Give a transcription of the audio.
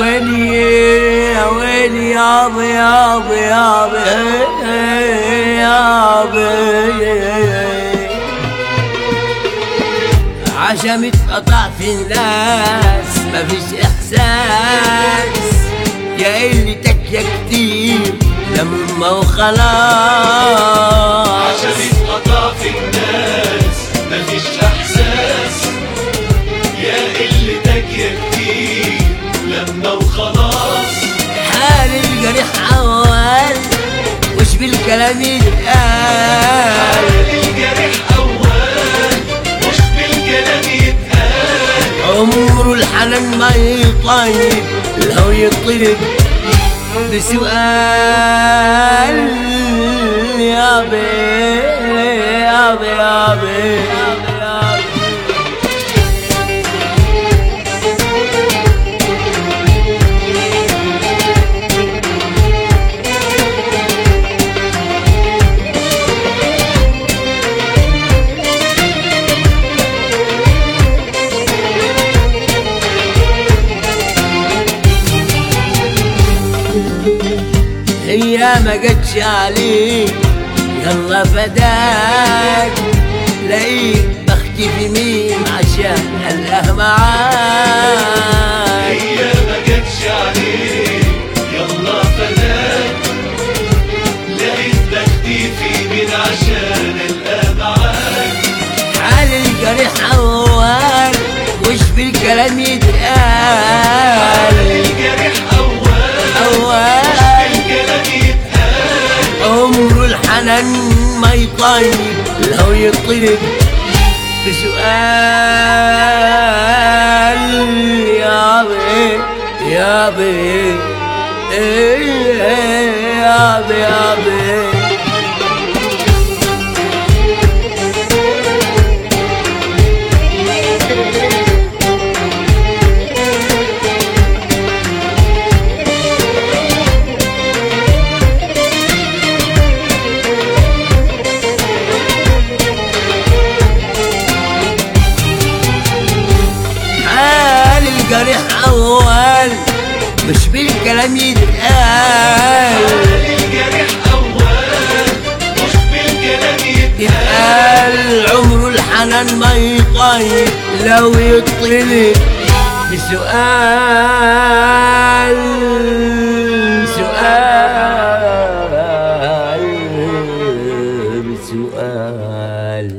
ويلي ويلي يا ضي يا ضي يا ضي عشان متقطع في الناس ما فيش إحساس. يا اللي تكيا كتير لما وخلاص. بالكلام يتقال الجرح يتقال الحنان ما يطيب لو يطلب بسؤال يا بي يا بي يا بي. هي ما جتش عليك يلا فداك. لقيت بختفي مين عشان القاه معاك. هي ما يلا فداك. بختي في مين عشان الحنان ما يطيب لو يطلب بسؤال. يا بي يا بي إيه يا بي يا بي حال الجريح أول مش بالكلام يتقال. الجرح اول مش بالكلام يتقال. يتقال عمره الحنان ما يطيب لو يطلب بسؤال. سؤال. بسؤال